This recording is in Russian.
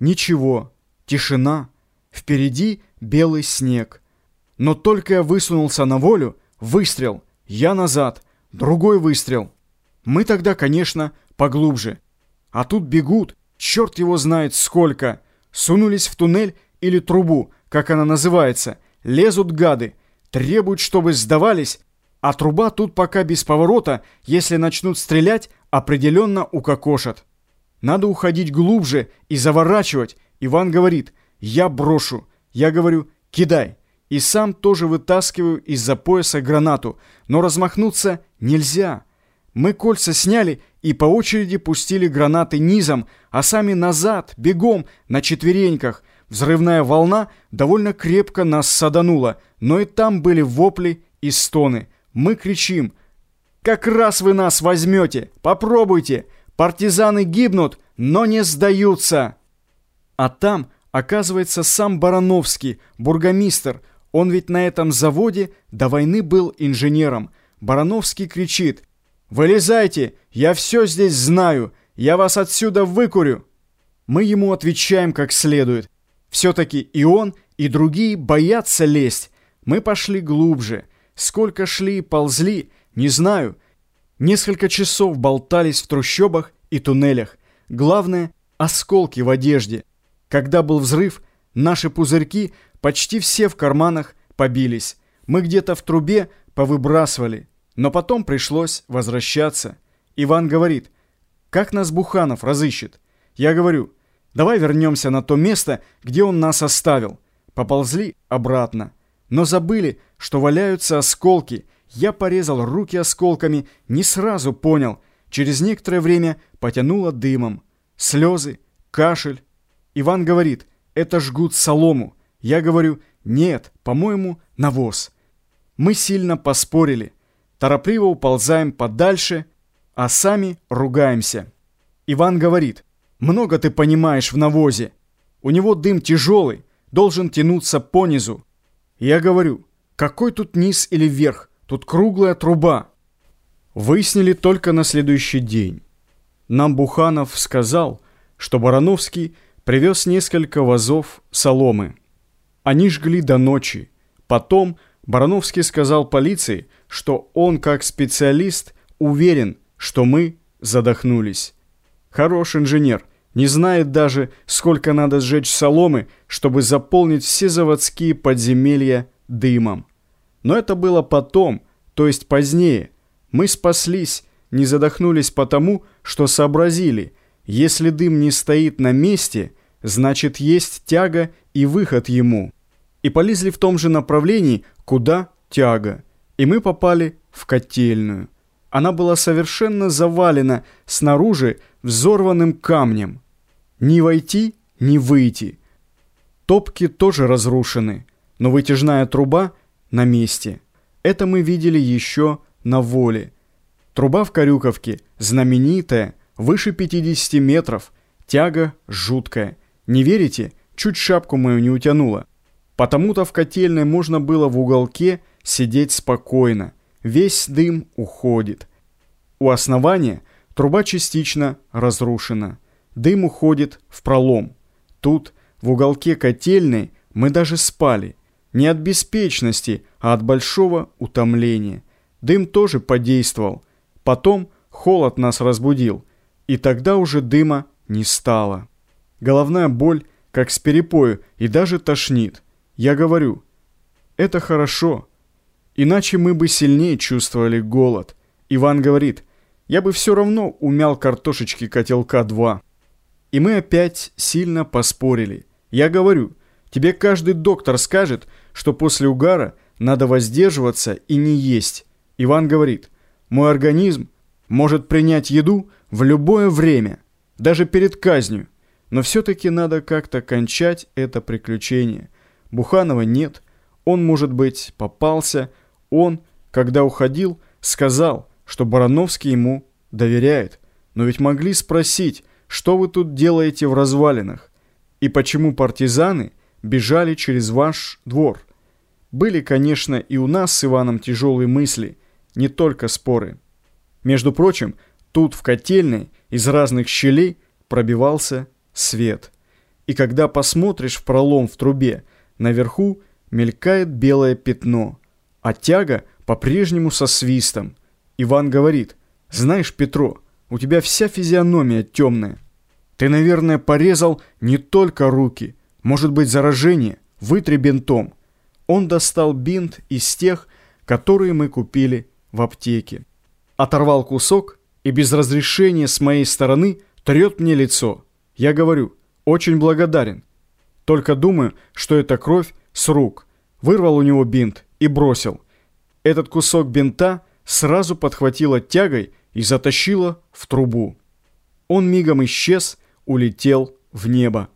Ничего, тишина, впереди белый снег. Но только я высунулся на волю, выстрел, я назад, другой выстрел. Мы тогда, конечно, поглубже. А тут бегут, черт его знает сколько. Сунулись в туннель или трубу, как она называется. Лезут гады, требуют, чтобы сдавались, а труба тут пока без поворота, если начнут стрелять, определенно укокошат. Надо уходить глубже и заворачивать. Иван говорит, я брошу. Я говорю, кидай. И сам тоже вытаскиваю из-за пояса гранату. Но размахнуться нельзя. Мы кольца сняли и по очереди пустили гранаты низом, а сами назад, бегом, на четвереньках. Взрывная волна довольно крепко нас саданула, но и там были вопли и стоны. Мы кричим «Как раз вы нас возьмете! Попробуйте! Партизаны гибнут, но не сдаются!» А там, оказывается, сам Барановский, бургомистр. Он ведь на этом заводе до войны был инженером. Барановский кричит «Вылезайте! Я все здесь знаю! Я вас отсюда выкурю!» Мы ему отвечаем как следует. Все-таки и он, и другие боятся лезть. Мы пошли глубже. Сколько шли и ползли, не знаю. Несколько часов болтались в трущобах и туннелях. Главное — осколки в одежде. Когда был взрыв, наши пузырьки почти все в карманах побились. Мы где-то в трубе повыбрасывали. Но потом пришлось возвращаться. Иван говорит, как нас Буханов разыщет? Я говорю, давай вернемся на то место, где он нас оставил. Поползли обратно но забыли, что валяются осколки. Я порезал руки осколками, не сразу понял. Через некоторое время потянуло дымом. Слезы, кашель. Иван говорит, это жгут солому. Я говорю, нет, по-моему, навоз. Мы сильно поспорили. Торопливо уползаем подальше, а сами ругаемся. Иван говорит, много ты понимаешь в навозе. У него дым тяжелый, должен тянуться понизу. Я говорю, какой тут низ или верх? Тут круглая труба. Выяснили только на следующий день. Нам Буханов сказал, что Барановский привез несколько вазов соломы. Они жгли до ночи. Потом Барановский сказал полиции, что он как специалист уверен, что мы задохнулись. Хороший инженер – не знает даже, сколько надо сжечь соломы, чтобы заполнить все заводские подземелья дымом. Но это было потом, то есть позднее. Мы спаслись, не задохнулись потому, что сообразили, если дым не стоит на месте, значит есть тяга и выход ему. И полезли в том же направлении, куда тяга. И мы попали в котельную. Она была совершенно завалена снаружи взорванным камнем. Ни войти, ни выйти. Топки тоже разрушены, но вытяжная труба на месте. Это мы видели еще на воле. Труба в Корюковке знаменитая, выше 50 метров, тяга жуткая. Не верите? Чуть шапку мою не утянула. Потому-то в котельной можно было в уголке сидеть спокойно. Весь дым уходит. У основания труба частично разрушена. Дым уходит в пролом. Тут, в уголке котельной, мы даже спали. Не от беспечности, а от большого утомления. Дым тоже подействовал. Потом холод нас разбудил. И тогда уже дыма не стало. Головная боль, как с перепою, и даже тошнит. Я говорю, это хорошо. Иначе мы бы сильнее чувствовали голод. Иван говорит, я бы все равно умял картошечки котелка два. И мы опять сильно поспорили. Я говорю, тебе каждый доктор скажет, что после угара надо воздерживаться и не есть. Иван говорит, мой организм может принять еду в любое время, даже перед казнью. Но все-таки надо как-то кончать это приключение. Буханова нет, он, может быть, попался. Он, когда уходил, сказал, что Барановский ему доверяет. Но ведь могли спросить, что вы тут делаете в развалинах? И почему партизаны бежали через ваш двор? Были, конечно, и у нас с Иваном тяжелые мысли, не только споры. Между прочим, тут в котельной из разных щелей пробивался свет. И когда посмотришь в пролом в трубе, наверху мелькает белое пятно, а тяга по-прежнему со свистом. Иван говорит, «Знаешь, Петро, у тебя вся физиономия темная. Ты, наверное, порезал не только руки, может быть, заражение, вытри бинтом». Он достал бинт из тех, которые мы купили в аптеке. Оторвал кусок и без разрешения с моей стороны трет мне лицо. Я говорю, очень благодарен. Только думаю, что это кровь с рук. Вырвал у него бинт и бросил. Этот кусок бинта сразу подхватила тягой и затащила в трубу. Он мигом исчез, улетел в небо.